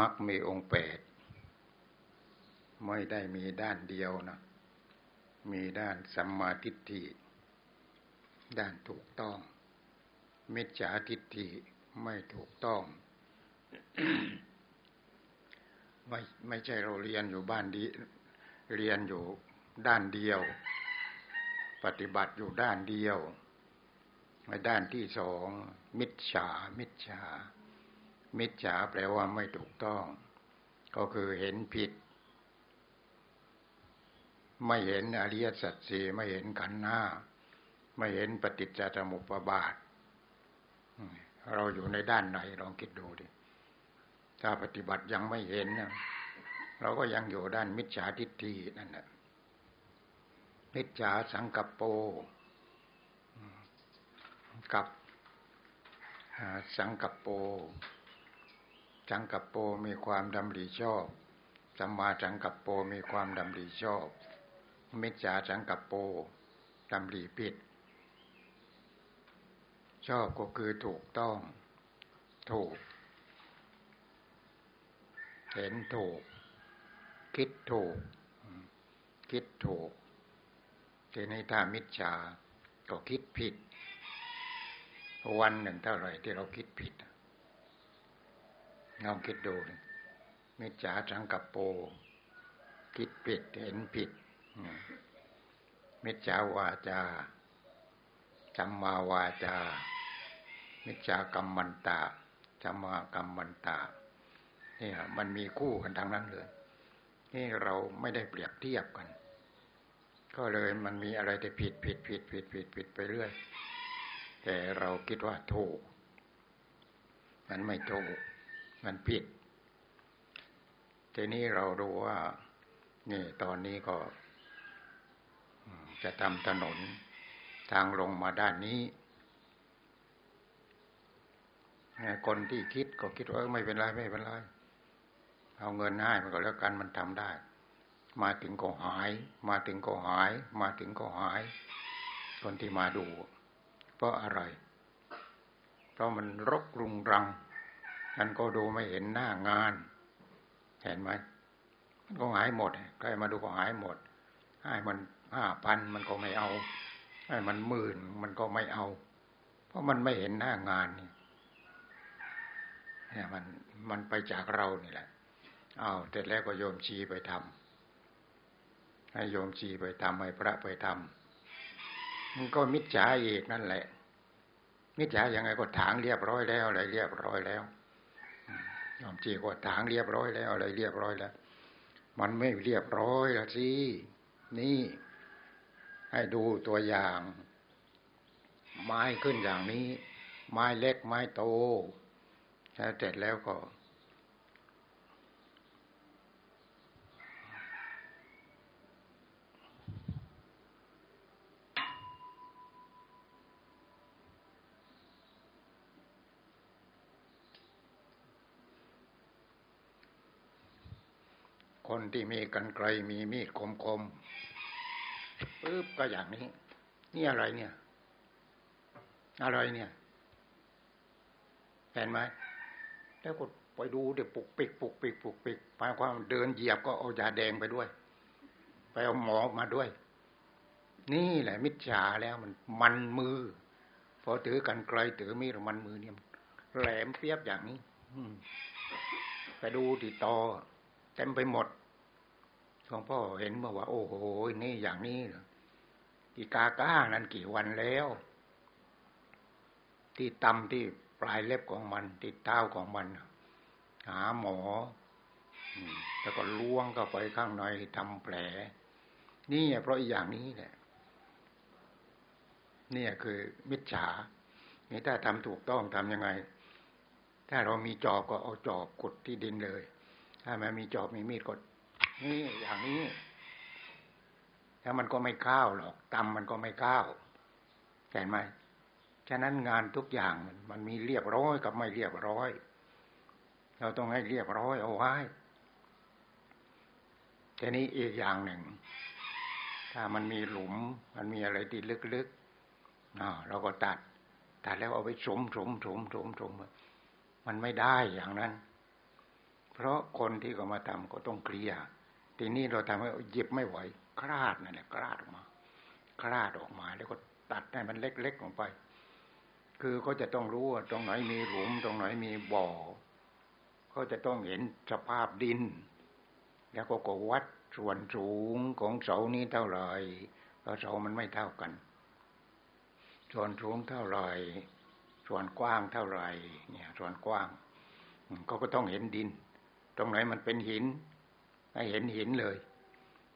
ริยมรรคมีองค์แปดไม่ได้มีด้านเดียวนะ มีด้านสัมมาทิฏฐิ ด้านถูกต้อง มิจฉาทิฏฐิไม่ถูกต้อง ไม่ไม่ใช่เราเรียนอยู่บ้านดีเรียนอยู่ด้านเดียว ปฏิบัติอยู่ด้านเดียวด้านที่สองมิจฉามิจฉา มิจฉาแปลว่าไม่ถูกต้อง ก็คือเห็นผิด ไม่เห็นอริยสัจสี่ไม่เห็นขันธ์หน้า ไม่เห็นปฏิจจสมุปบาท เราอยู่ในด้านไหนลองคิดดูดิ ถ้าปฏิบัติยังไม่เห็นเนี่ยเราก็ยังอยู่ด้านมิจฉาทิฏฐินั่นแหละมิจฉาสังกัปโปกับสังกัปโป สังกัปโปมีความดำริชอบ สัมมาสังกัปโปมีความดำริชอบ มิจฉาสังกัปโปดำริผิด ชอบก็คือถูกต้อง ถูก เห็นถูก คิดถูก คิดถูกทีนี้ถ้ามิจฉาก็คิดผิด วันหนึ่งเท่าไหร่ที่เราคิดผิด ลองคิดดูมิจฉาสังกัปโป คิดผิดเห็นผิด มิจฉาวาจาจัมมาวาจา มิจฉากรรมมันตาจัมมากรรมมันตานี่มันมีคู่กันทางนั้นเลยนี่เราไม่ได้เปรียบเทียบกัน ก็เลยมันมีอะไรที่ผิดผิดผิดผิดผิดผิดไปเรื่อย แต่เราคิดว่าถูก มันไม่ถูก มันผิด ทีนี้เราดูว่านี่ตอนนี้ก็ จะทำถนนทางลงมาด้านนี้คนที่คิดก็คิดว่าไม่เป็นไรไม่เป็นไร เอาเงินให้มันก็แล้วกันมันทำได้ มาถึงก็หาย มาถึงก็หาย มาถึงก็หาย คนที่มาดู เพราะอะไร เพราะมันรกรุงรัง มันก็ดูไม่เห็นหน้างาน เห็นไหมมันก็หายหมดใครมาดูก็หายหมดให้มันห้าพันมันก็ไม่เอาให้มันหมื่นมันก็ไม่เอา เพราะมันไม่เห็นหน้างานนี่เนี่ยมันมันไปจากเรานี่แหละเอาเสร็จแล้วก็โยมชีไปทำให้โยมชีไปทำให้พระไปทำมันก็มิจฉาเอกนั่นแหละ มิจฉาอยังไงก็ถางเรียบร้อยแล้วอะไรเรียบร้อยแล้ว ยอมจีก็ถางเรียบร้อยแล้ว อะไรเรียบร้อยแล้ว มันไม่เรียบร้อยละสินี่ ให้ดูตัวอย่าง ไม้ขึ้นอย่างนี้ ไม้เล็กไม้โตแล้วเสร็จแล้วก็ คนที่มีกันไกลมีมีดคมคมปึ๊บก็อย่างนี้ นี่อะไรเนี่ย อะไรเนี่ยเห็นไหมแล้วก็ไปดูเดี๋ยวปุกปิกปุกปิกปุกปิกหมายความเดินเหยียบก็เอายาแดงไปด้วย ไปเอาหมอมาด้วย นี่แหละ มิจฉาแล้วมันมันมือ พอถือกันไกลถือมีดมันมือเนี่ยแหลมเปียบอย่างนี้ไปดูติดต่อเต็มไปหมด หลวงพ่อเห็นเมื่อว่า โอ้โหนี่อย่างนี้อีกาก้านั้นกี่วันแล้ว ที่ตำที่ปลายเล็บของมัน ติดเท้าของมัน หาหมอแล้วก็ล้วงเข้าไปข้างในทำแผล นี่เพราะอีอย่างนี้แหละนี่คือมิจฉานี่ถ้าทำถูกต้องทำยังไง ถ้าเรามีจอบก็เอาจอบกดที่ดินเลย ถ้าไม่มีจอบมีมีดกด นี่อย่างนี้แล้วมันก็ไม่ข้าวหรอกตำมันก็ไม่ข้าวเห็นไหมฉะนั้นงานทุกอย่างมันมีเรียบร้อยกับไม่เรียบร้อย เราต้องให้เรียบร้อยเอาไว้ทีนี้อีกอย่างหนึ่ง ถ้ามันมีหลุม มันมีอะไรที่ลึกๆเราก็ตัด ตัดแล้วเอาไปสมสมสมสมสมมันไม่ได้อย่างนั้น เพราะคนที่เขามาทำก็ต้องเคลียร์ ทีนี้เราทำให้หยิบไม่ไหวคลาดนั่นแหละคลาดออกมาคลาดออกมา แล้วก็ตัดให้มันเล็กๆลงไป คือเขาจะต้องรู้ว่าตรงไหนมีหลุม ตรงไหนมีบ่อเขาจะต้องเห็นสภาพดิน แล้วก็ก็วัดส่วนสูงของเสานี้เท่าไหร่เพราะเสามันไม่เท่ากัน ส่วนสูงเท่าไหร่ ส่วนกว้างเท่าไหร่ เนี่ย ส่วนกว้างเขาก็ต้องเห็นดิน ตรงไหนมันเป็นหิน ให้เห็นเหินเลย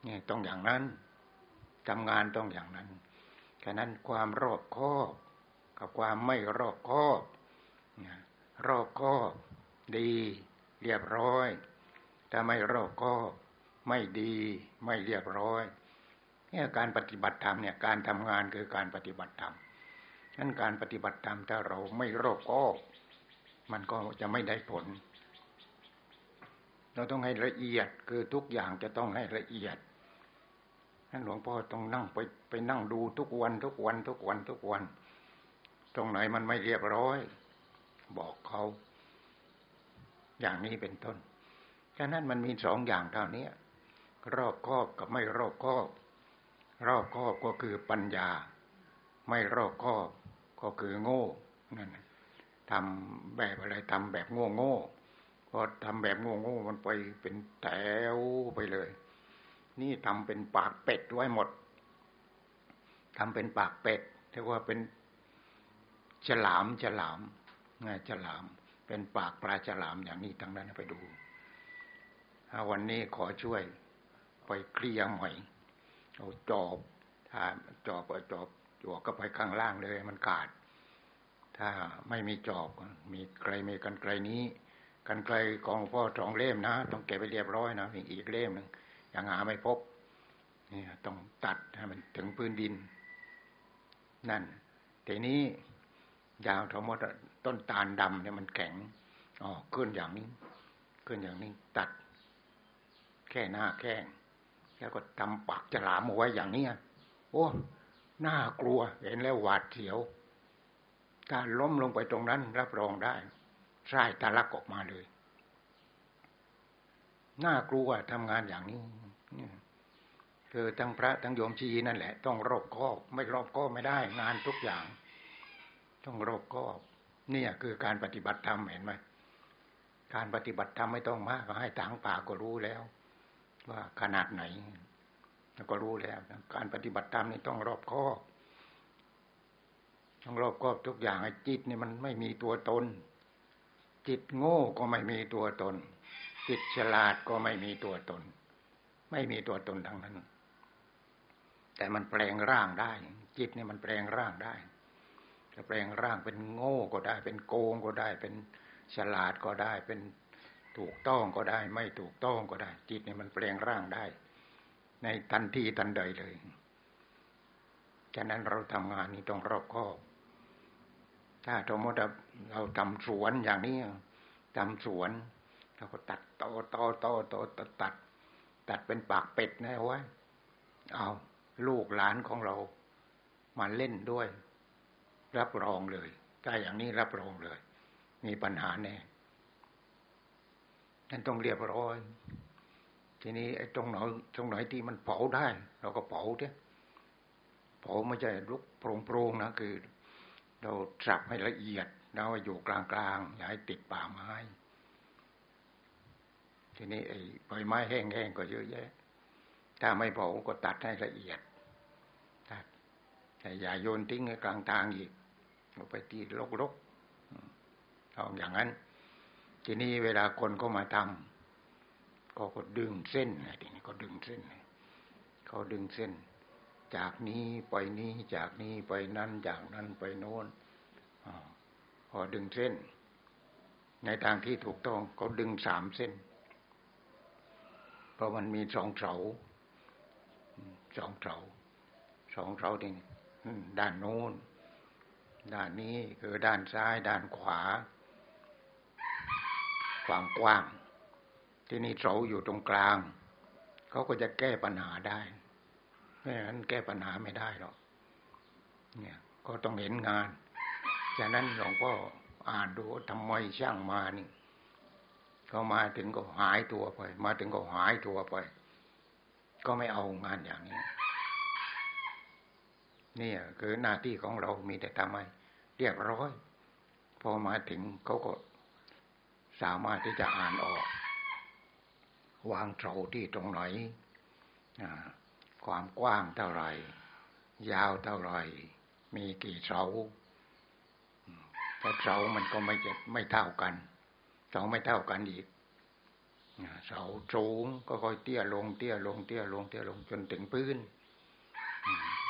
เนี่ยต้องอย่างนั้นทำงานต้องอย่างนั้นฉะนั้นความรอบคอบ กับความไม่รอบคอบรอบคอบ ดี เรียบร้อยถ้าไม่รอบคอบไม่ดีไม่เรียบร้อยเนี่ยการปฏิบัติธรรมเนี่ยการทำงานคือการปฏิบัติธรรมฉะนั้นการปฏิบัติธรรมถ้าเราไม่รอบคอบ มันก็จะไม่ได้ผล เราต้องให้ละเอียด คือทุกอย่างจะต้องให้ละเอียดนั้นหลวงพ่อต้องนั่งไปไปนั่งดูทุกวันทุกวันทุกวันทุกวัน ตรงไหนมันไม่เรียบร้อย บอกเขา อย่างนี้เป็นต้นฉะนั้นมันมีสองอย่างเท่านี้รอบครอบกับไม่รอบครอบ รอบครอบก็คือปัญญา ไม่รอบครอบก็คือโง่นั่นทำแบบอะไรทำแบบโง่โง่ อทำแบบงง่มันไปเป็นแถวไปเลย นี่ทำเป็นปากเป็ดไว้หมดทำเป็นปากเป็ดเรียกว่าเป็นฉลามฉลามไงฉลาม เป็นปากปลาฉลามอย่างนี้ทั้งนั้นไปดูวันนี้ขอช่วยไปเคลียร์หม่เอาจอบถ้าจอบเอาจอบจวกก็ไปข้างล่างเลยมันขาด ถ้าไม่มีจอบมีไกลมีกันไกลนี้ กันไกลของพ่อสองเล่มนะต้องเก็บไปเรียบร้อยนะมีอีกเล่มหนึ่งยังหาไม่พบนี่ต้องตัดให้มันถึงพื้นดิน นั่นทีนี้ยาวทั้งหมดต้นตาลดำเนี่ยมันแข็งอ๋อขึ้นอย่างนี้ขึ้นอย่างนี้ ตัด แค่หน้าแข้งแล้วก็ทำปากจะหลามเอาไว้อย่างนี้โอ้น่ากลัว เห็นแล้วหวาดเสียว ถ้าล้มลงไปตรงนั้น รับรองได้ ใช่ตาลักออกมาเลย น่ากลัวทำงานอย่างนี้คือทั้งพระทั้งโยมชีนั่นแหละ ต้องรอบคอบ ไม่รอบคอบไม่ได้ งานทุกอย่าง ต้องรอบคอบ เนี่ยคือการปฏิบัติธรรมเห็นไหมการปฏิบัติธรรมไม่ต้องมากก็ให้ทางป่าก็รู้แล้ว ว่าขนาดไหนก็รู้แล้ว การปฏิบัติธรรมนี่ต้องรอบคอบต้องรอบคอบทุกอย่างไอ้จิตนี่มันไม่มีตัวตน จิตโง่ก็ไม่มีตัวตน จิตฉลาดก็ไม่มีตัวตน ไม่มีตัวตนทั้งนั้น แต่มันแปลงร่างได้ จิตเนี่ยมันแปลงร่างได้จะแปลงร่างเป็นโง่ก็ได้ เป็นโกงก็ได้ เป็นฉลาดก็ได้ เป็นถูกต้องก็ได้ ไม่ถูกต้องก็ได้ จิตเนี่ยมันแปลงร่างได้ ในทันทีทันใดเลยฉะนั้นเราทำงานนี้ต้องรอบคอบ ถ้าสมมติเราทำสวนอย่างนี้ทำสวนเราก็ตัดตอตอตอตตัดตัด ตัดเป็นปากเป็ดนะว้เอาลูกหลานของเรามาเล่นด้วย รับรองเลยถ้าอย่างนี้รับรองเลย มีปัญหาแน่นั่นต้องเรียบร้อย ทีนี้ไอ้ตรงไหนตรงไหนที่มันเผาได้ เราก็เผาเถอะเผาไม่ใช่ลุกโปร่งๆนะคือ เราสับให้ละเอียดเราอยู่กลางๆอย่าให้ติดป่าไม้ ทีนี้ไอ้ใบไม้แห้งๆก็เยอะแยะ ถ้าไม่เผาก็ตัดให้ละเอียดตัดแต่อย่าโยนทิ้งกลางทางอีกเอาไปที่รกๆเอาอย่างนั้น ทีนี้เวลาคนเขามาทำก็ก็ดึงเส้นทีนี้ก็ดึงเส้นเขาดึงเส้น จากนี้ไปนี้จากนี้ไปนั้นจากนั้นไปโน้นพอดึงเส้น ในทางที่ถูกต้องเขาดึงสามเส้น เพราะมันมีสองเสาสองเสาสองเสาดิด้านโน้น ด้านนี้คือด้านซ้าย ด้านขวาความกว้าง ที่นี่เสาอยู่ตรงกลาง เขาก็จะแก้ปัญหาได้ ไม่งั้นแก้ปัญหาไม่ได้หรอกเนี่ยก็ต้องเห็นงานฉะนั้นหลวงพ่ออ่านดูทำไมช่างมานี่ก็มาถึงก็หายตัวไป มาถึงก็หายตัวไป ก็ไม่เอางานอย่างนี้นี่คือหน้าที่ของเรามีแต่ทำให้เรียบร้อย พอมาถึงเขาก็สามารถที่จะอ่านออก วางเสาที่ตรงไหน ความกว้างเท่าไหร่ ยาวเท่าไหร่ มีกี่เสาแต่เสามันก็ไม่จะไม่เท่ากันเสาไม่เท่ากันอีกเสาสูงก็ค่อยเตี้ยลงเตี้ยลงเตี้ยลงเตี้ยลงจนถึงพื้น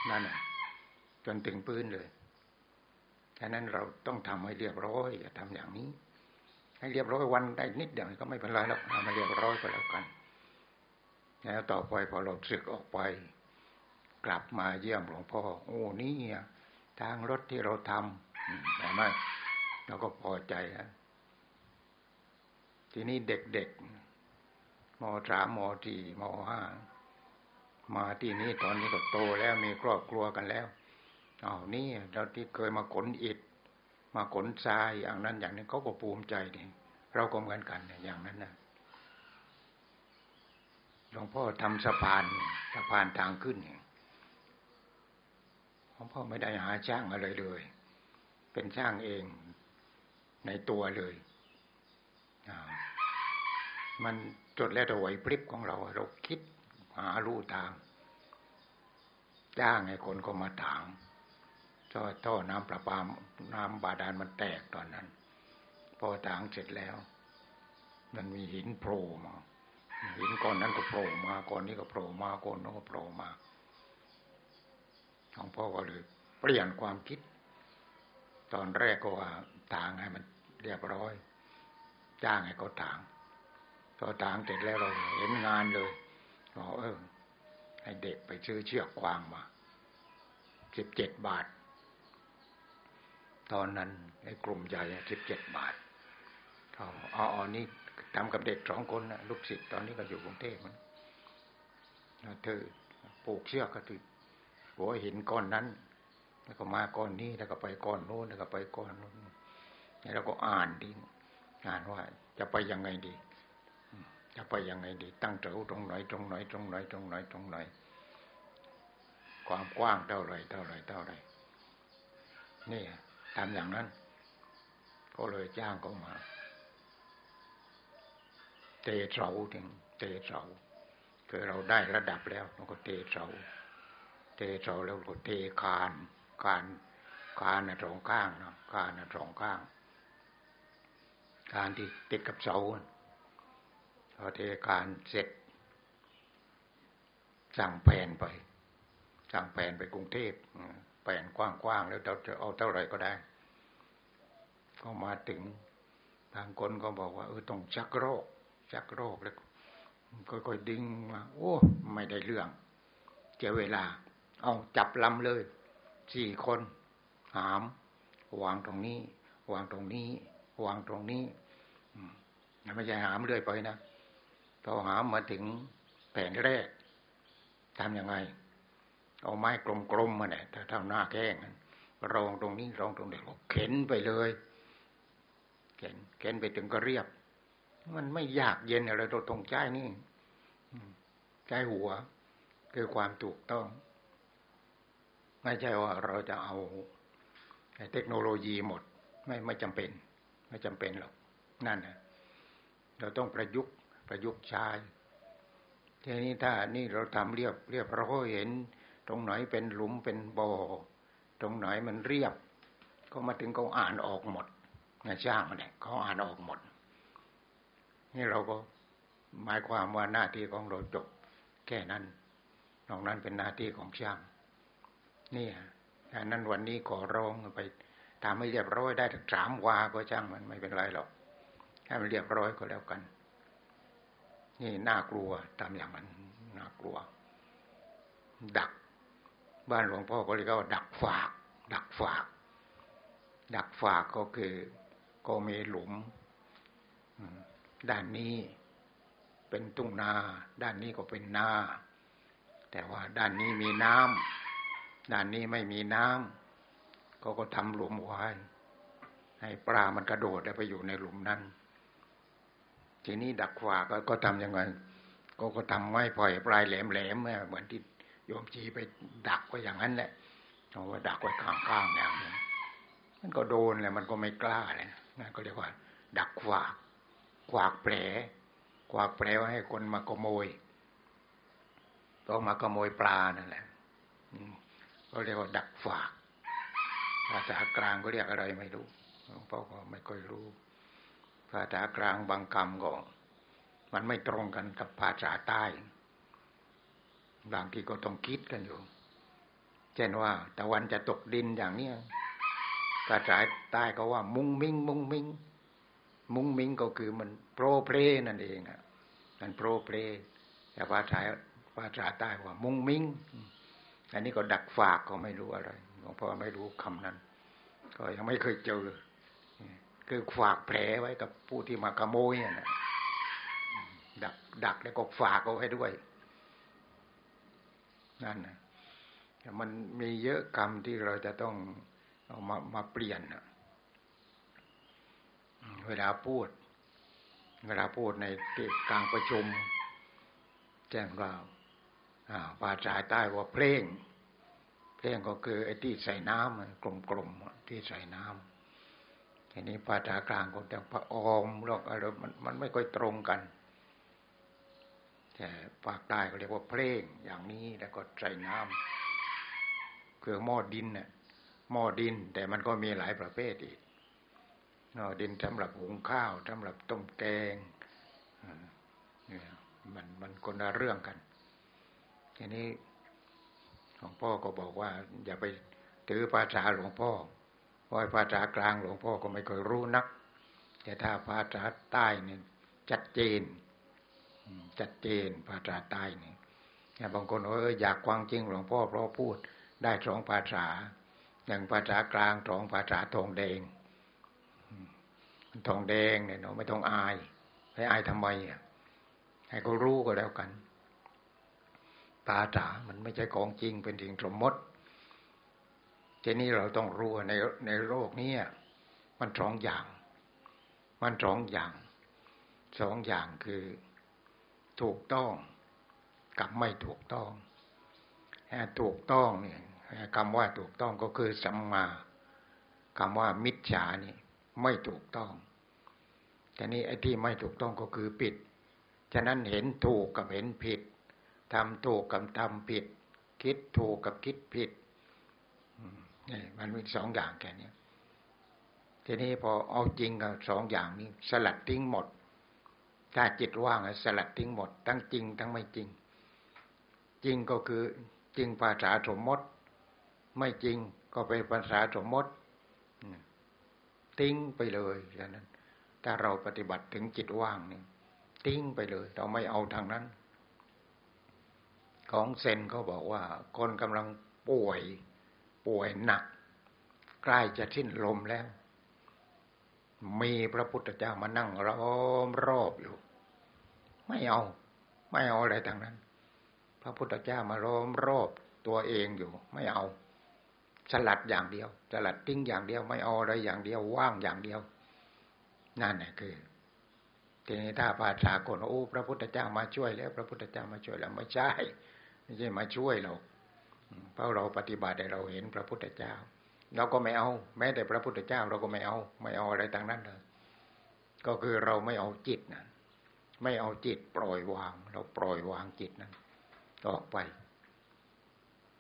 นั่นแหละจนถึงพื้นเลยฉะนั้นเราต้องทำให้เรียบร้อยอย่าทำอย่างนี้ ให้เรียบร้อยวันได้นิดเดียวก็ไม่เป็นไรหรอกทำให้เรียบร้อยก็แล้วกัน แล้วต่อไปพอเราศึกออกไป กลับมาเยี่ยมหลวงพ่อ โอ้นี่ทางรถที่เราทำเห็นไหมเราก็พอใจนะทีนี้เด็กๆมสามมสี่มห้ามาที่นี้ตอนนี้ก็โตแล้วมีครอบครัวกันแล้วเอานี่เราที่เคยมาขนอิฐมาขนทรายอย่างนั้นอย่างนี้เขาก็ภูมิใจนี่เราก็เหมือนกันอย่างนั้นนะ ลวงพ่อทำสะพานสะพานทางขึ้นหลวงพ่อไม่ได้หาช่างอะไรเลย เป็นช่างเองในตัวเลยมันจดแล้วแต่ไหวพริบของเรา เราคิดหารู้ทาง จ้างให้คนก็มาถางท่อท่อน้ำประปาน้ำบาดาลมันแตกตอนนั้น พอถางเสร็จแล้ว มันมีหินโผล่มา หินก้อนนั้นก็โผล่มาก้อนนี้ก็โผล่มาก้อนนั้นก็โผล่มาหลวงพ่อก็เลยเปลี่ยนความคิด ตอนแรกก็ว่าทางให้มันเรียบร้อย จ้างให้เขาถางพอถางเสร็จแล้วเราเห็นงานเลยบอกเออ ให้เด็กไปซื้อเชือกควางมาสิบเจ็ดบาท ตอนนั้นในกลุ่มใหญ่สิบเจ็ดบาทเขาอ๋อนี่ ทำกับเด็กสองคนนะลูกศิษย์ตอนนี้ก็อยู่กรุงเทพมันเธอปลูกเชือกก็ถือหัวหินก้อนนั้น แล้วก็มาก้อนนี้แล้วก็ไปก้อนโน้นแล้วก็ไปก้อนโน้นแล้วก็อ่านดีอ่านว่า จะไปยังไงดี จะไปยังไงดี ตั้งเถวตรงไหนตรงไหนตรงไหนตรงไหนตรงไหนความกว้างเท่าไรเท่าไรเท่าไรนี่ทำอย่างนั้น ก็เลยจ้างเขามา เตะเสาถึงเตะเสาคือเราได้ระดับแล้วเราก็เตะเสาเตะเสาแล้วก็เทคานคานคานนะสองข้างนะคานนะสองข้างคานที่ติดกับเสาพอเทคานเสร็จ สั่งแผ่นไป สั่งแผ่นไปกรุงเทพแผ่นกว้างๆแล้วเราจะเอาเท่าไหร่ก็ได้ ก็มาถึงทางคนก็บอกว่าเออต้องชักโรค ชักโรคแล้วค่อยๆดึงมาโอ้ ไม่ได้เรื่องเจอเวลา เอาจับลำเลยสี่คนหาม วางตรงนี้ วางตรงนี้ วางตรงนี้ไม่ใช่หามเรื่อยไปนะพอหามมาถึงแผ่นแรกทำยังไง เอาไม้กลมๆมาเนี่ยถ้าเท่าหน้าแข้งรองตรงนี้รองตรงนี้เข็นไปเลย เข็นเข็นไปถึงก็เรียบ มันไม่อยากเย็นอะไรตรงใจนี่ใจหัว คือความถูกต้อง ไม่ใช่ว่าเราจะเอาเทคโนโลยีหมด ไม่ไม่จำเป็น ไม่จำเป็นหรอก นั่นนะเราต้องประยุกต์ประยุกต์ใช้ทีนี้ถ้านี่เราทำเรียบ เรียบเราก็เห็น ตรงไหนเป็นหลุมเป็นบ่อตรงไหนมันเรียบ ก็มาถึงเขาอ่านออกหมดนะช่างมันเนี่ยเขาอ่านออกหมด นี่เราก็หมายความว่าหน้าที่ของเราจบแค่นั้นนอกนั้นเป็นหน้าที่ของช่างนี่ดังนั้นวันนี้ขอร้องไปทำให้เรียบร้อยได้ถึงสามวาก็ช่างมันไม่เป็นไรหรอกให้มันเรียบร้อยก็แล้วกัน นี่น่ากลัวทำอย่างนั้นน่ากลัว ดัก บ้านหลวงพ่อก็เรียกว่าดักฝาก ดักฝาก ดักฝากก็คือก็มีหลุม ด้านนี้เป็นตุ้งนา ด้านนี้ก็เป็นนา แต่ว่าด้านนี้มีน้ำด้านนี้ไม่มีน้ำก็ก็ทำหลุมไว้ ให้ปลามันกระโดดแล้วไปอยู่ในหลุมนั้น ทีนี้ดักขวากก็ทำยังไงก็ก็ทำไม้ปล่อยปลายแหลมแหลมเหมือนที่โยมจีไปดักไว้อย่างนั้นแหละเอาว่าดักไว้ข้างๆอย่างนี้มันก็โดนแหละมันก็ไม่กล้าเลยนั่นก็เรียกว่า ดักขวาก ขวากแผลขวากแผลว่าให้คนมาขโมยต้องมาขโมยปลานั่นแหละก็เรียกว่าดักฝากภาษากลางก็เรียกอะไรไม่รู้หลวงพ่อก็ไม่ค่อยรู้ ภาษากลางบางคำก็มันไม่ตรงกันกับภาษาใต้ บางทีก็ต้องคิดกันอยู่ เช่นว่าตะวันจะตกดินอย่างเนี้ยภาษาใต้ก็ว่า มุ้งมิงมุ้งมิง มุงมิงก็คือมันโปรเพลนั่นเองอะมันโปรเพลแต่ภาษาภาษาใต้ว่า มุงมิงอันนี้ก็ดักฝากก็ไม่รู้อะไรหลวงพ่อไม่รู้คำนั้น ก็ยังไม่เคยเจอคือฝากแผลไว้กับผู้ที่มาขโมยน่ะดัก ดักแล้วก็ฝากเอาไว้ด้วยนั่นนะมันมีเยอะคำที่เราจะต้องเอามามาเปลี่ยน เวลาพูด เวลาพูดในกลางประชุม แจ้งกล่าวภาษาใต้ว่าเพลง เพลงก็คือไอ้ที่ใส่น้ำกลมๆที่ใส่น้ำทีนี้ภาษากลางก็จะพระออมหรอกอะไรมันมันไม่ค่อยตรงกันแต่ภาคใต้ก็เรียกว่าเพลงอย่างนี้แล้วก็ใส่น้ำคือหม้อดินเน่ยหม้อดิน แต่มันก็มีหลายประเภทอีก ดินสำหรับหุงข้าวสำหรับต้มแกงมันมันคนละเรื่องกัน ทีนี้หลวงพ่อก็บอกว่า อย่าไปถือภาษาหลวงพ่อเพราะภาษากลางหลวงพ่อก็ไม่เคยรู้นัก แต่ถ้าภาษาใต้เนี่ยชัดเจนชัดเจนภาษาใต้นี่บางคนเอออยากควางจริงหลวงพ่อเพราะพูดได้สองภาษาอย่างภาษากลางสองภาษาทองแดง ทองแดงเนี่ยเนาะไม่ต้องอายให้อายทำไมอะให้เขารู้ก็แล้วกันภาษามันไม่ใช่ของจริงเป็นสิ่งสมมติทีนี้เราต้องรู้ในในโลกนี้มันสองอย่าง มันสองอย่างสองอย่างคือถูกต้องกับไม่ถูกต้องถูกต้องเนี่ยคำว่าถูกต้องก็คือสัมมาคำว่ามิจฉานี่ไม่ถูกต้อง แต่นี้ไอ้ที่ไม่ถูกต้องก็คือผิด ฉะนั้นเห็นถูกกับเห็นผิดทำถูกกับทำผิด คิดถูกกับคิดผิดนี่มันมีสองอย่างแค่นี้ทีนี้พอเอาจริงกับสองอย่างนี้ สลัดทิ้งหมด ถ้าจิตว่างสลัดทิ้งหมด ทั้งจริง ทั้งไม่จริง จริงก็คือจริงภาษาสมมติ ไม่จริงก็เป็นภาษาสมมติทิ้งไปเลยอย่างนั้น ถ้าเราปฏิบัติถึงจิตว่างนี่ทิ้งไปเลย เราไม่เอาทางนั้น ของเซนเขาบอกว่า คนกำลังป่วย ป่วยหนัก ใกล้จะสิ้นลมแล้ว มีพระพุทธเจ้ามานั่งล้อมรอบอยู่ ไม่เอา ไม่เอาอะไรทางนั้น พระพุทธเจ้ามาล้อมรอบตัวเองอยู่ ไม่เอาสลัดอย่างเดียวสลัดทิ้งอย่างเดียว ไม่เอาอะไรอย่างเดียว ว่างอย่างเดียว นั่นแหละคือทีนี้ถ้าภาษาคนโอ้พระพุทธเจ้ามาช่วยแล้ว พระพุทธเจ้ามาช่วยแล้วไม่ใช่ไม่ใช่มาช่วยเราเพราะเราปฏิบัติเราเห็นพระพุทธเจ้า เราก็ไม่เอา แม้แต่พระพุทธเจ้าเราก็ไม่เอา ไม่เอาอะไรทางนั้นเลยก็คือเราไม่เอาจิตนะไม่เอาจิตปล่อยวาง เราปล่อยวางจิตนั้นออกไป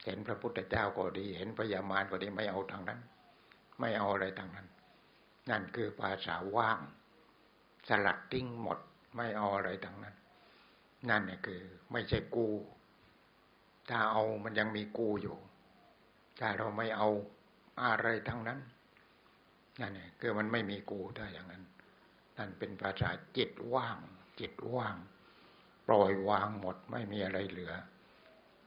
เห็นพระพุทธเจ้าก็ดี เห็นพญามารก็ดีไม่เอาทางนั้น ไม่เอาอะไรทางนั้น นั่นคือภาษาว่าง สลัดทิ้งหมด ไม่เอาอะไรทางนั้น นั่นเนี่ยคือ ไม่ใช่กู ถ้าเอามันยังมีกูอยู่ถ้าเราไม่เอาอะไรทั้งนั้นนั่นเนี่ยคือมันไม่มีกูถ้าอย่างนั้น นั่นเป็นภาษาจิตว่าง จิตว่าง ปล่อยวางหมดไม่มีอะไรเหลือ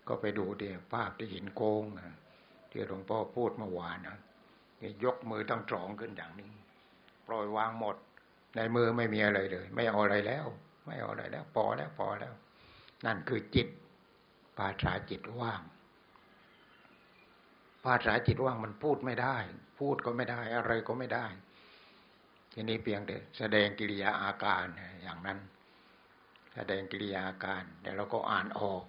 ก็ไปดูเดี๋ยวภาพที่หินโกงที่หลวงพ่อพูดเมื่อวานนะยกมือทั้งสองขึ้นอย่างนี้ ปล่อยวางหมด ในมือไม่มีอะไรเลย ไม่เอาอะไรแล้ว ไม่เอาอะไรแล้ว พอแล้วพอแล้ว นั่นคือจิตภาษาจิตว่าง ภาษาจิตว่างมันพูดไม่ได้ พูดก็ไม่ได้ อะไรก็ไม่ได้ ทีนี้เพียงแต่แสดงกิริยาอาการอย่างนั้น แสดงกิริยาอาการแต่เราก็อ่านออก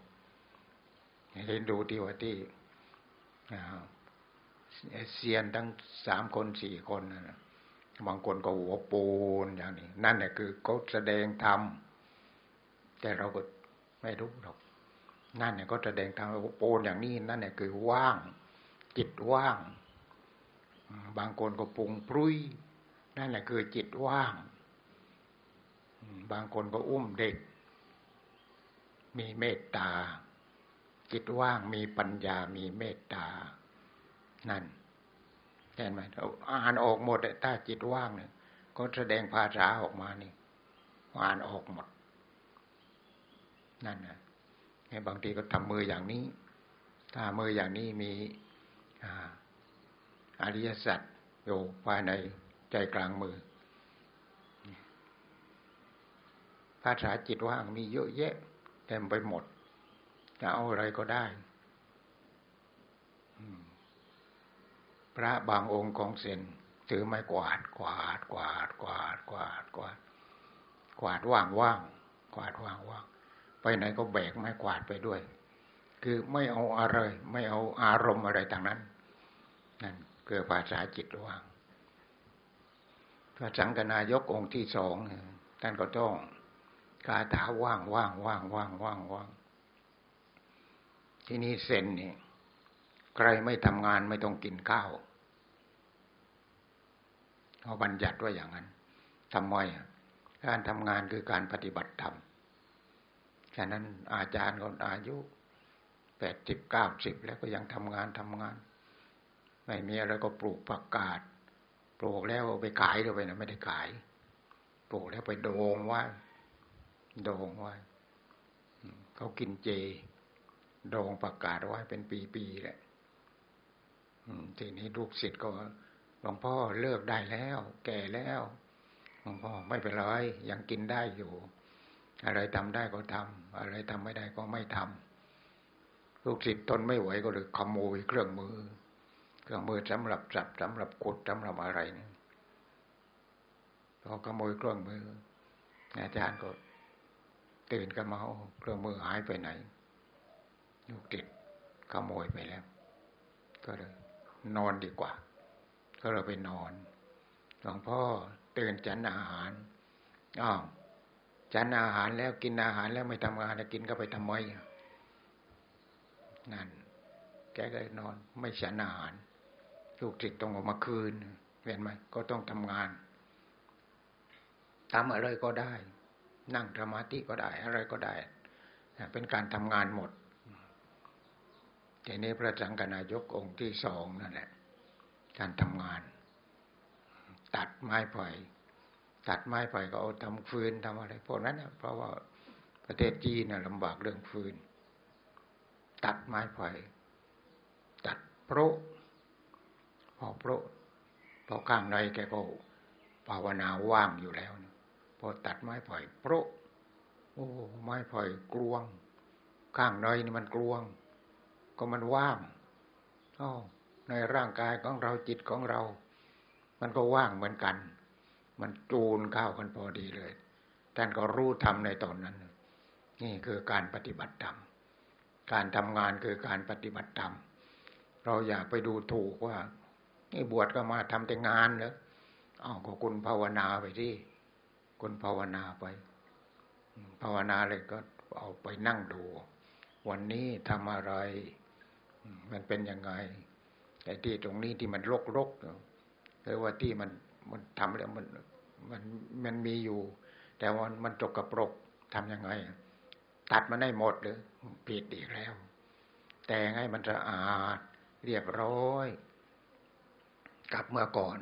เห็นดูที่ว่าที่เซียนทั้งสามคนสี่คนนะ บางคนก็หัวปูนอย่างนี้ นั่นแหละคือเขาแสดงธรรมแต่เราก็ไม่รู้หรอก นั่นเนี่ยก็แสดงธรรมหัวปูนอย่างนี้ นั่นเนี่ยคือว่าง จิตว่าง บางคนก็ปุงปรุยนั่นแหละคือจิตว่าง บางคนก็อุ้มเด็ก มีเมตตา จิตว่างมีปัญญามีเมตตา นั่น เห็นไหมอ่านออกหมดถ้าจิตว่างเนี่ยก็แสดงภาษาออกมานี่อ่านออกหมด นั่นนะบางทีก็ทำมืออย่างนี้ ถ้ามืออย่างนี้มีอริยสัจอยู่ภายในใจกลางมือ ภาษาจิตว่างมีเยอะแยะเต็มไปหมดจะเอาอะไรก็ได้ พระบางองค์ของเซนถือไม้กวาดกวาดกวาดกวาดกวาดกวาดกวาดว่างว่างกวาดว่างว่างไปไหนก็แบกไม้กวาดไปด้วย คือไม่เอาอะไรไม่เอาอารมณ์อะไรต่างนั้น นั่นคือภาษาจิตว่างพระสังกนายกองค์ที่สองท่านก็ต้องคาถาว่างว่างว่างว่างว่างว่างที่นี้เซนนี่ใครไม่ทำงานไม่ต้องกินข้าว เขาบัญญัติว่าอย่างนั้นทำไมการทำงานคือการปฏิบัติธรรมฉะนั้นอาจารย์คนอายุแปดสิบเก้าสิบแล้วก็ยังทำงานทำงาน ไม่มีอะไรก็ปลูกประกาศปลูกแล้วไปขายเราไปนะไม่ได้ขาย ปลูกแล้วไปโดงไว้โดงไว้เขากินเจ โดงประกาศไว้เป็นปีๆแหละทีนี้ลูกศิษย์ก็ หลวงพ่อเลิกได้แล้ว แก่แล้วหลวงพ่อไม่เป็นไรยังกินได้อยู่ อะไรทำได้ก็ทำอะไรทำไม่ได้ก็ไม่ทำลูกศิษย์ทนไม่ไหวก็เลยขโมยเครื่องมือ เครื่องมือสำหรับจับสำหรับกดสำหรับอะไรนี่พอขโมยเครื่องมือ อาจารย์ก็ตื่นกันมาเครื่องมือหายไปไหนลูกติดขโมยไปแล้ว ก็เลยนอนดีกว่า ก็เลยไปนอนหลวงพ่อตื่นจันอาหารอ้าวจันอาหารแล้วกินอาหารแล้วไม่ทำงานแล้วกินก็ไปทำไมนั่น แกก็นอน ไม่ฉันอาหารลูกศิษย์ต้องออกมาคืนเห็นไหมก็ต้องทำงานทำอะไรก็ได้ นั่งสมาธิก็ได้ อะไรก็ได้ เป็นการทำงานหมดทีนี้พระสังฆนายกองค์ที่สองนั่นแหละ การทำงาน ตัดไม้ไผ่ตัดไม้ไผ่ก็เอาทำฟืนทำอะไรพวกนั้นนะเพราะว่าประเทศจีนน่ะลำบากเรื่องฟืน ตัดไม้ไผ่ตัดโปรพอโปรพอข้างในแกก็ภาวนาว่างอยู่แล้วพอตัดไม้ไผ่โปรโอ้ไม้ไผ่กลวง ข้างในนี่มันกลวง ก็มันว่างอ๋อ ในร่างกายของเราจิตของเรา มันก็ว่างเหมือนกัน มันจูนเข้ากันพอดีเลยท่านก็รู้ทำในตอนนั้น นี่คือการปฏิบัติธรรมการทำงานคือการปฏิบัติธรรมเราอย่าไปดูถูกว่านี่บวชก็มาทำแต่งานเหรออ้าก็คุณภาวนาไปที่คุณภาวนาไป ภาวนาเลยก็เอาไปนั่งดู วันนี้ทำอะไร มันเป็นยังไง ไอ้ที่ตรงนี้ที่มันรกรกหรือว่าที่มันมันทำแล้วมันมันมันมีอยู่ แต่ว่ามันจกกระปรกทำยังไง ตัดมันได้หมดเลยผิดอีกแล้ว แต่ให้มันสะอาดเรียบร้อยกับเมื่อก่อน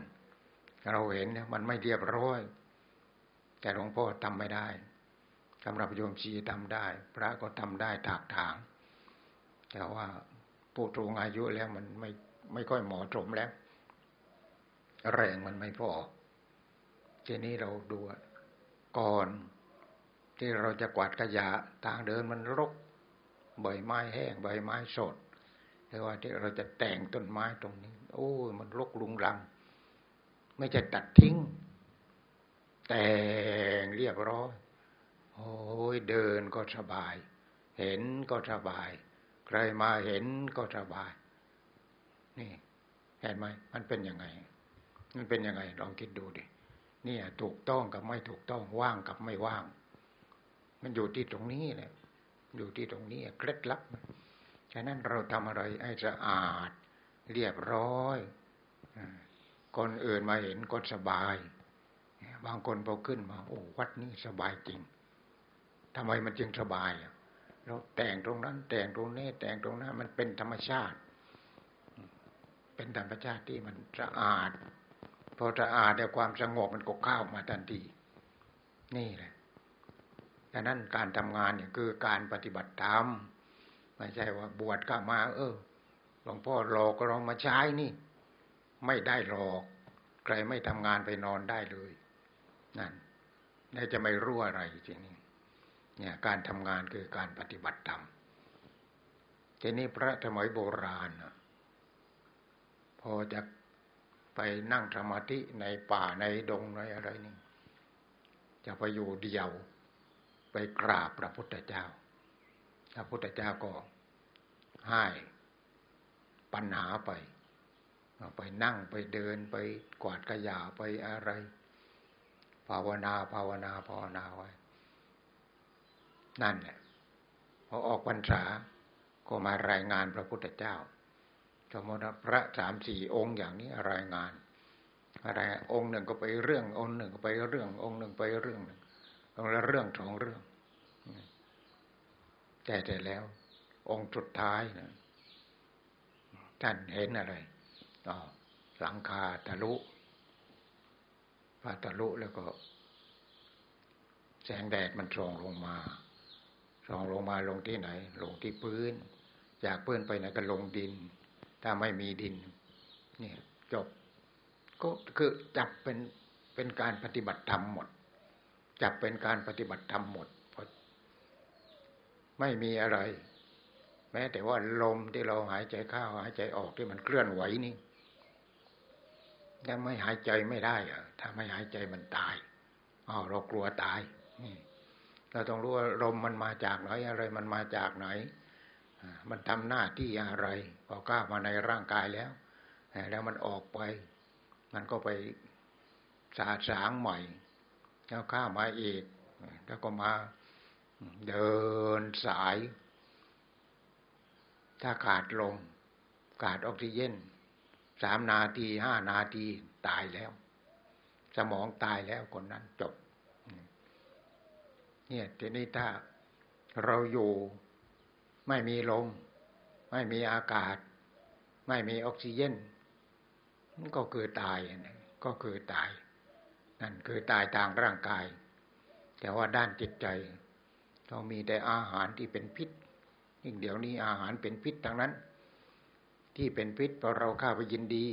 เราเห็นเนี่ยมันไม่เรียบร้อย แต่หลวงพ่อทำไม่ได้สำหรับโยมชีทำได้ พระก็ทำได้ถากถาง แต่ว่าผู้ตรงอายุแล้วมันไม่ ไม่ค่อยเหมาะสมแล้ว แรงมันไม่พอ ทีนี้เราดูก่อน ที่เราจะกวาดขยะทางเดินมันรกใบไม้แห้งใบไม้สดหรือว่าที่เราจะแต่งต้นไม้ตรงนี้ โอ้มันรกลุงรัง ไม่จะตัดทิ้ง แต่งเรียบร้อยโอ้ยเดินก็สบาย เห็นก็สบาย ใครมาเห็นก็สบาย นี่เห็นไหมมันเป็นยังไง มันเป็นยังไง ลองคิดดูดินี่ถูกต้องกับไม่ถูกต้องว่างกับไม่ว่าง มันอยู่ที่ตรงนี้แหละอยู่ที่ตรงนี้เคล็ดลับฉะนั้นเราทำอะไรให้สะอาด เรียบร้อยคนอื่นมาเห็นก็สบาย บางคนพอขึ้นมา โอ้วัดนี้สบายจริงทำไมมันจึงสบายเราแต่งตรงนั้น แต่งตรงนี้แต่งตรงนั้น มันเป็นธรรมชาติ เป็นธรรมชาติที่มันสะอาด พอสะอาดแต่ความสงบมันก็เข้ามาทันที นี่แหละดังนั้นการทำงานเนี่ยคือการปฏิบัติธรรมไม่ใช่ว่าบวชก็มา เออหลวงพ่อหลอกเรามาใช้นี่ ไม่ได้หลอกใครไม่ทำงานไปนอนได้เลย นั่นได้จะไม่รู้อะไรจริงเนี่ยการทำงานคือการปฏิบัติธรรมทีนี้พระสมัยโบราณพ อจะไปนั่งสมาธิในป่าในดงในอะไรนี่จะไปอยู่เดียว ไปกราบพระพุทธเจ้า พระพุทธเจ้าก็ให้ปัญหาไปไปนั่งไปเดินไปกวาดขยะไปอะไร ภาวนาภาวนาภาวนาไว้ นั่นแหละพอออกพรรษาก็มารายงานพระพุทธเจ้า สมมติพระสามสี่องค์อย่างนี้รายงาน อะไรองค์หนึ่งก็ไปเรื่อง องค์หนึ่งก็ไปเรื่อง องค์หนึ่งไปเรื่องหนึ่งองละเรื่องสองเรื่อง แต่แต่แล้ว องค์สุดท้ายนะท่านเห็นอะไรอ๋อหลังคาทะลุพาทะลุแล้วก็ แสงแดดมันส่องลงมาส่องลงมาลงที่ไหน ลงที่พื้น จากพื้นไปไหนก็ลงดิน ถ้าไม่มีดิน เนี่ยจบ ก็คือจับเป็นเป็นการปฏิบัติธรรมหมด จับเป็นการปฏิบัติธรรมหมดเพราะไม่มีอะไร แม้แต่ว่าลมที่เราหายใจเข้าหายใจออกที่มันเคลื่อนไหวนี่ยังไม่หายใจไม่ได้อะถ้าไม่หายใจมันตายอ๋อเรากลัวตายนี่เราต้องรู้ว่าลมมันมาจากไหนอะไรมันมาจากไหน มันทำหน้าที่อะไรพอก้ามาในร่างกายแล้วแล้วมันออกไป มันก็ไปสาสางใหม่แล้วข้ามาอีกแล้วก็มาเดินสาย ถ้าขาดลมขาดออกซิเจนสามนาทีห้านาทีตายแล้ว สมองตายแล้วคนนั้นจบ เนี่ยทีนี้ถ้าเราอยู่ ไม่มีลม ไม่มีอากาศ ไม่มีออกซิเจนมันก็คือตายก็คือตาย นั่นคือตายทางร่างกาย แต่ว่าด้านจิตใจต้องมีแต่อาหารที่เป็นพิษยิ่งเดี๋ยวนี้อาหารเป็นพิษทั้งนั้น ที่เป็นพิษเพราะเราข้าไปยินดี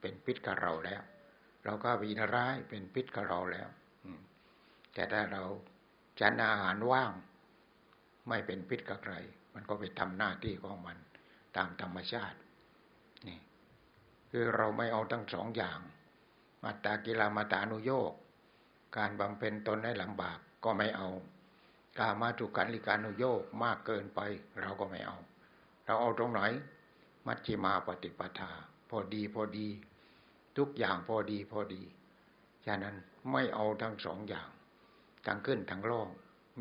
เป็นพิษกับเราแล้ว เราข้าไปยินร้ายเป็นพิษกับเราแล้วแต่ถ้าเราฉันอาหารว่าง ไม่เป็นพิษกับใคร มันก็ไปทำหน้าที่ของมันตามธรรมชาตินี่คือเราไม่เอาทั้งสองอย่างมาตากิลามาตานุโยก การบำเพ็ญตนให้ลำบากก็ไม่เอา กามาตุกันลิการนุโยกมากเกินไป เราก็ไม่เอา เราเอาตรงไหน มัชฌิมาปฏิปทา พอดีพอดี ทุกอย่างพอดีพอดีฉะนั้นไม่เอาทั้งสองอย่างทั้งขึ้นทั้งล่อง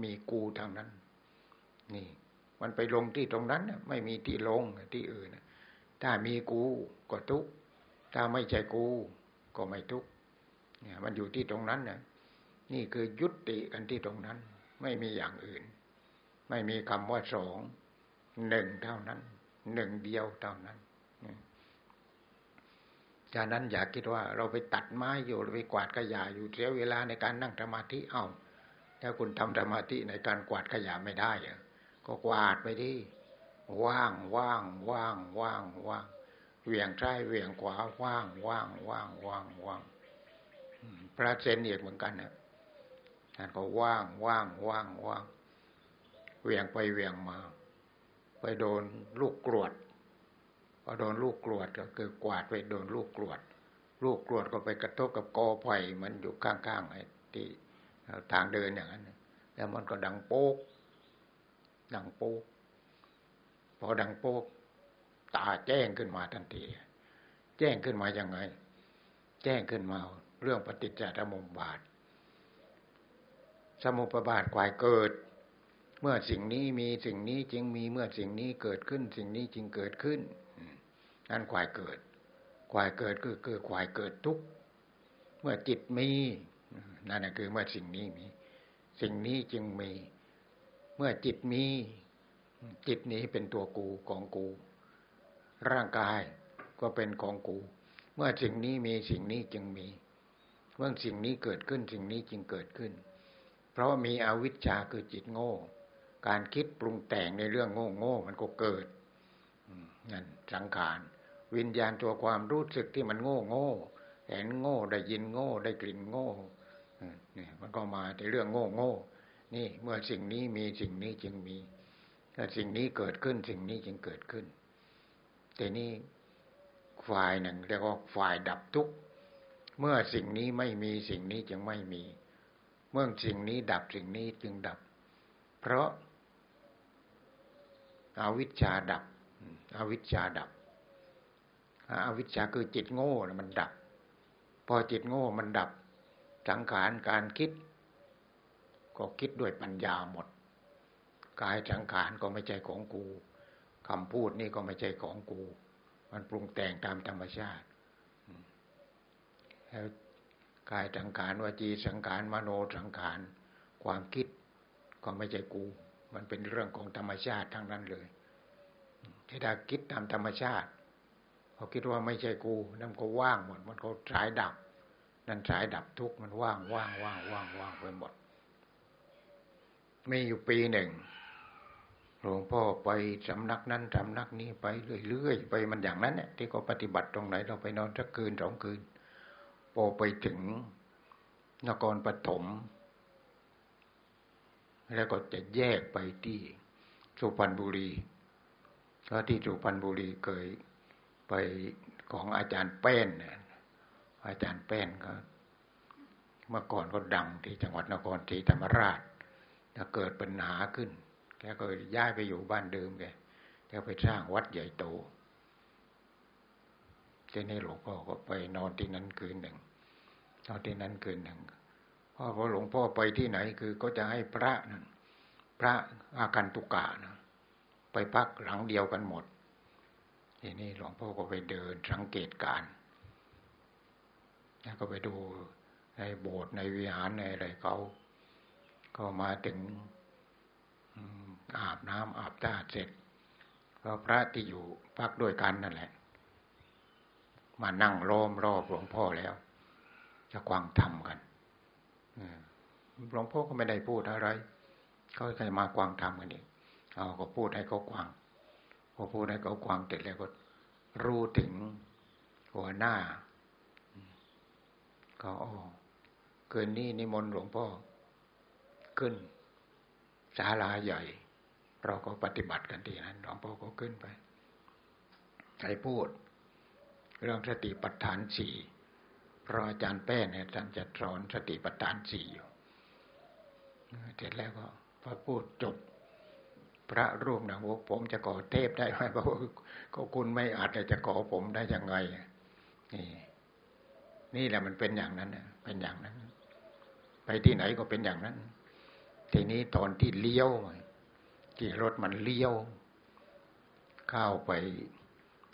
มีกูทางนั้น นี่ มันไปลงที่ตรงนั้นไม่มีที่ลงที่อื่นถ้ามีกูก็ทุกถ้าไม่ใช่กูก็ไม่ทุกเนี่ยมันอยู่ที่ตรงนั้นนะนี่คือยุติกันที่ตรงนั้น ไม่มีอย่างอื่น ไม่มีคำว่าสองหนึ่งเท่านั้น หนึ่งเดียวเท่านั้นจากนั้นอย่าคิดว่าเราไปตัดไม้อยู่ไปกวาดขยะอยู่เสียเวลาในการนั่งสมาธิเอาถ้าคุณทำสมาธิในการกวาดขยะไม่ได้อะ ก็กวาดไปที่ว่างว่างว่างว่างว่างเหวี่ยงซ้ายเหวี่ยงขวาว่างว่างว่างว่างว่างพระเซนเอกเหมือนกันนะท่านก็ว่างว่างว่างว่างเหวี่ยงไปเหวี่ยงมา ไปโดนลูกกรวดพอโดนลูกกรวดก็คือกวาดไปโดนลูกกรวด ลูกกรวดก็ไปกระทบกับกอไผ่มันอยู่ข้างๆไอ้ที่ทางเดินอย่างนั้น แล้วมันก็ดังโป๊ก ดังโป๊กพอดังโป๊กตาแจ้งขึ้นมาทันที แจ้งขึ้นมาอย่างไง แจ้งขึ้นมา เรื่องปฏิจจสมุปบาท สมุปบาทควายเกิด เมื่อสิ่งนี้มีสิ่งนี้จึงมีเมื่อสิ่งนี้เกิดขึ้น สิ่งนี้จึงเกิดขึ้นนั่นควายเกิด ควายเกิดคือคือควายเกิดทุกเมื่อจิตมีนั่นคือเมื่อสิ่งนี้มี สิ่งนี้จึงมี มื่อจิตมีจิตนี้เป็นตัวกูของกู ร่างกายก็เป็นของกู เมื่อสิ่งนี้มีสิ่งนี้จึงมีเมื่อสิ่งนี้เกิดขึ้นสิ่งนี้จึงเกิดขึ้น เพราะมีอวิชชาคือจิตโง่ การคิดปรุงแต่งในเรื่องโง่โง่มันก็เกิดนั่นสังขารวิญญาณตัวความรู้สึกที่มันโง่โง่เห็นโง่ได้ยินโง่ได้กลิ่นโง่เนี่ยมันก็มาในเรื่องโง่โง่ นี่เมื่อสิ่งนี้มีสิ่งนี้จึงมีถ้าสิ่งนี้เกิดขึ้นสิ่งนี้จึงเกิดขึ้น แต่นี่ฝ่ายหนึ่งเรียกว่าฝ่ายดับทุกข์เมื่อสิ่งนี้ไม่มีสิ่งนี้จึงไม่มี เมื่อสิ่งนี้ดับสิ่งนี้จึงดับ เพราะอาวิชชาดับอวิชชาดับอวิชชาคือจิตโง่มันดับ พอจิตโง่มันดับ สังขารการคิด ก็คิดด้วยปัญญาหมด กายสังขารก็ไม่ใช่ของกูคำพูดนี่ก็ไม่ใช่ของกู มันปรุงแต่งตามธรรมชาติแล้วกายสังขารวจีสังขารมโนสังขารความคิดก็ไม่ใช่กู มันเป็นเรื่องของธรรมชาติทั้งนั้นเลยถ้าคิดตามธรรมชาติเขาคิดว่าไม่ใช่กูนั่นก็ว่างหมด มันก็สายดับ นั่นสายดับทุกมันว่างว่างว่างว่างว่างไปหมด มีอยู่ปีหนึ่งหลวงพ่อไปสำนักนั้นสำนักนี้ไปเรื่อยๆไปมันอย่างนั้นเนี่ยที่เขาปฏิบัติตรงไหน เราไปนอนสักคืนสองคืนพอไปถึงนครปฐมแล้วก็จะแยกไปที่สุพรรณบุรีเพราะที่สุพรรณบุรีเคยไปของอาจารย์แป้นเนี่ยอาจารย์แป้นก็เมื่อก่อนก็ดังที่จังหวัดนครศรีธรรมราช ถ้าเกิดปัญหาขึ้น แกก็ย้ายไปอยู่บ้านเดิมแกแกไปสร้างวัดใหญ่โตทีนี้หลวงพ่อก็ไปนอนที่นั้นคืนหนึ่งนอนที่นั้นคืนหนึ่งพ่อพอหลวงพ่อไปที่ไหนคือก็จะให้พระนั่นพระอาการตุกะนะไปพักหลังเดียวกันหมดทีนี้หลวงพ่อก็ไปเดินสังเกตการแล้วก็ไปดูในโบสถ์ในวิหารในอะไรเขา ก็มาถึงอาบน้ำอาบท่าเสร็จก็พระที่อยู่พักด้วยกันนั่นแหละ มานั่งล้อมรอบหลวงพ่อแล้ว จะกวางทำกันหลวงพ่อก็ไม่ได้พูดอะไรเขาใครมากวางทำกันเองเอาก็พูดให้เขากวางพอพูดให้เขากวางเสร็จแล้วก็ รู้ถึงหัวหน้าก็อ๋อเกินนี้นิมนต์หลวงพ่อ ขึ้นศาลาใหญ่ เราก็ปฏิบัติกันทีนั้นหลวงพ่อก็ขึ้นไปใครพูด เรื่องสติปัฏฐานสี่เพราะอาจารย์แป้นเนี่ยท่านจะสอนสติปัฏฐานสี่อยู่เสร็จแล้วก็พอพูดจบพระรูปนะว่าผมจะก่อเทพได้ไหมบอกว่าก็คุณไม่อาจจะก่อผมได้ยังไงนี่นี่แหละมันเป็นอย่างนั้นเป็นอย่างนั้น ไปที่ไหนก็เป็นอย่างนั้น ทีนี้ตอนที่เลี้ยว ที่รถมันเลี้ยว เข้าไป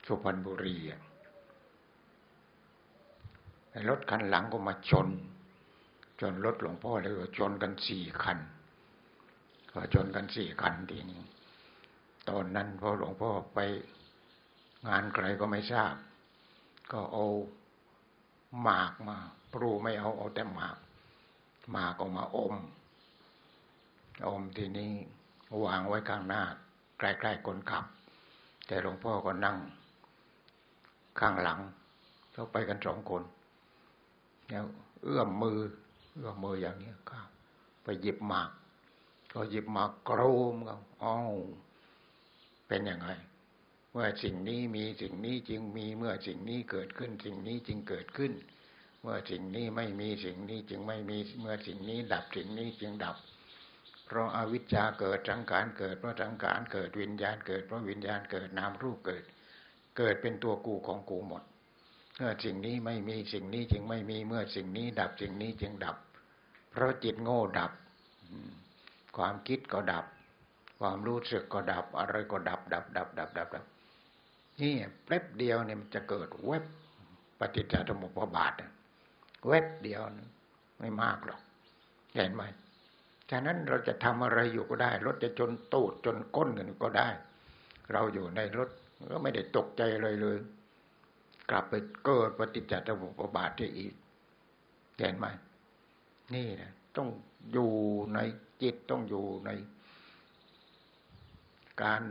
สุพรรณบุรีรถคันหลังก็มาชน จนรถหลวงพ่อเลยชนกันสี่คัน ก็ชนกันสี่คันทีนี้ ตอนนั้นพอหลวงพ่อไปงานใครก็ไม่ทราบ ก็เอาหมากมา ปรูไม่เอาเอาแต่หมาก หมากออกมาอม อมทีนี้วางไว้ข้างหน้า ใกล้ๆคนขับ แต่หลวงพ่อก็นั่ง ข้างหลังเขาไปกันสองคน แล้ว เอื้อมมือ เอื้อมมืออย่างนี้ข้าไปหยิบหมาก ก็หยิบหมากรูมก็อ้าวเป็นยังไงเมื่อสิ่งนี้มีสิ่งนี้จึงมีเมื่อสิ่งนี้เกิดขึ้น สิ่งนี้จึงเกิดขึ้น เมื่อสิ่งนี้ไม่มีสิ่งนี้จึงไม่มีเมื่อสิ่งนี้ดับสิ่งนี้จึงดับ เพราะอาวิชชาเกิดสังขารเกิดเพราะสังขารเกิดวิญญาณเกิดเพราะวิญญาณเกิดนามรูปเกิด เกิดเป็นตัวกูของกูหมดเมื่อสิ่งนี้ไม่มีสิ่งนี้จึงไม่มีเมื่อสิ่งนี้ดับสิ่งนี้จึงดับ เพราะจิตโง่ดับ ความคิดก็ดับ ความรู้สึกก็ดับ อะไรก็ดับ ดับ ดับ ดับ ดับดับนี่แป๊บเดียวเนี่ยมันจะเกิดเว็บปฏิจจสมุปบาทเว็บเดียวไม่มากหรอกเห็นไหม ฉะนั้นเราจะทำอะไรอยู่ก็ได้ รถจะจนตูดจนก้นกันก็ได้ เราอยู่ในรถก็ไม่ได้ตกใจเลยเลย กลับไปเกิดปฏิจจสมุปบาทที่อีกเห็นไหมนี่นะต้องอยู่ในจิตต้องอยู่ในการ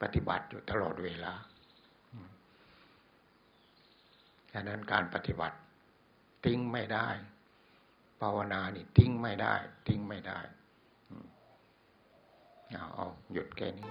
ปฏิบัติอยู่ตลอดเวลาฉะนั้นการปฏิบัติทิ้งไม่ได้ ภาวนานี่ทิ้งไม่ได้ ทิ้งไม่ได้เอาเอาหยุดแค่นี้